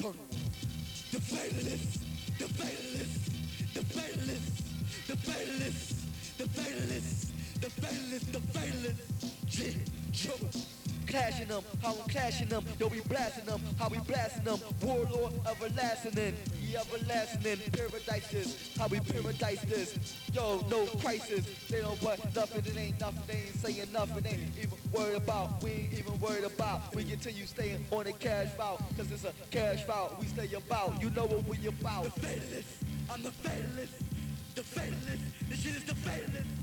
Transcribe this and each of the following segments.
Turn one. The fatalist, the fatalist, the fatalist, the fatalist, the fatalist, the fatalist, the fatalist. Yeah, yo. Clashing them, how I'm clashing them, yo we blasting them, how we blasting them, warlord everlasting in, he everlasting in, paradise this, how we paradise this, yo no crisis, they don't want nothing, it ain't nothing, they ain't saying nothing, they ain't even worried about, we ain't even worried about, we continue staying on the cash route, cause it's a cash route, we stay about, you know what we about. The fatalist, I'm the fatalist, the fatalist, this shit is the fatalist.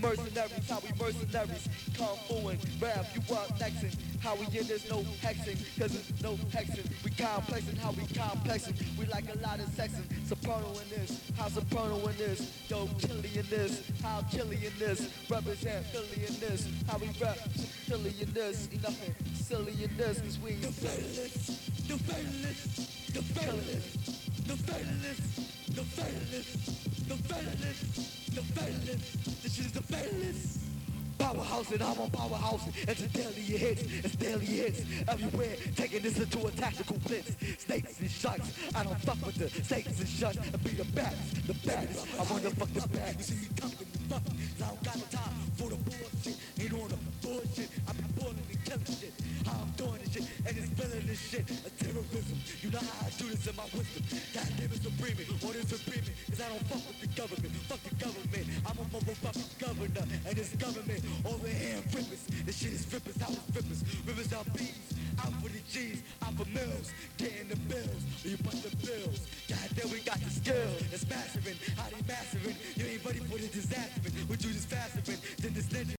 Mercenaries, how we mercenaries come through and grab you up next and how we in this no hexing, cause it's no hexing. We complexing, how we complexing. We like a lot of sexing. Soprano in this, how soprano in this. Yo, Killy in this, how Killy in this. Represent Philly in this, how we rep Philly in this. Enough and silly in this, cause we The fatalist, the fatalist, the fatalist, the fatalist, the fatalist, the fatalist, the fatalist. This is the fatalist. Powerhouse and I'm on powerhouse. It's a daily hits, it's daily hits everywhere. Taking this into a tactical blitz. Snakes and shots, I don't fuck with the snakes and shots. I be the baddest, the baddest. I wanna fuck the You see me fucking, 'cause I don't got time for the bullshit. This shit. A terrorism. You know how I do this in my wisdom. God damn it, supreme. Or this supreme. Cause I don't fuck with the government. Fuck the government. I'm a motherfucking governor. And this government over here rippers. This shit is rippers. I was rippers. Rippers out bees. Out for the G's. Out for mills. Getting the bills. You bust the bills. God damn, we got the skill. It's mastering. How they mastering. You ain't ready for the disaster. What you just fastering. Then this ninja.